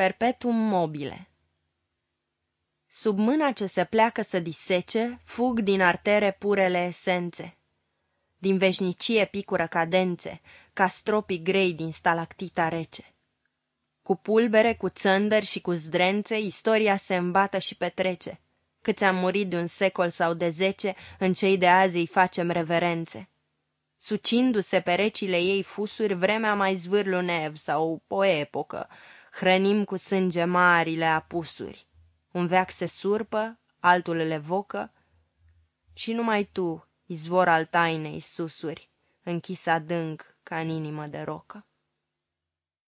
Perpetuum mobile Sub mâna ce se pleacă să disece, fug din artere purele esențe. Din veșnicie picură cadențe, ca stropii grei din stalactita rece. Cu pulbere, cu țăndări și cu zdrențe, istoria se îmbată și petrece. Câți am murit de un secol sau de zece, în cei de azi îi facem reverențe. Sucindu-se perecile ei fusuri, vremea mai zvârlunev sau o epocă, hrănim cu sânge marile apusuri. Un veac se surpă, altul le vocă, și numai tu, izvor al tainei susuri, închis adânc ca în inimă de rocă.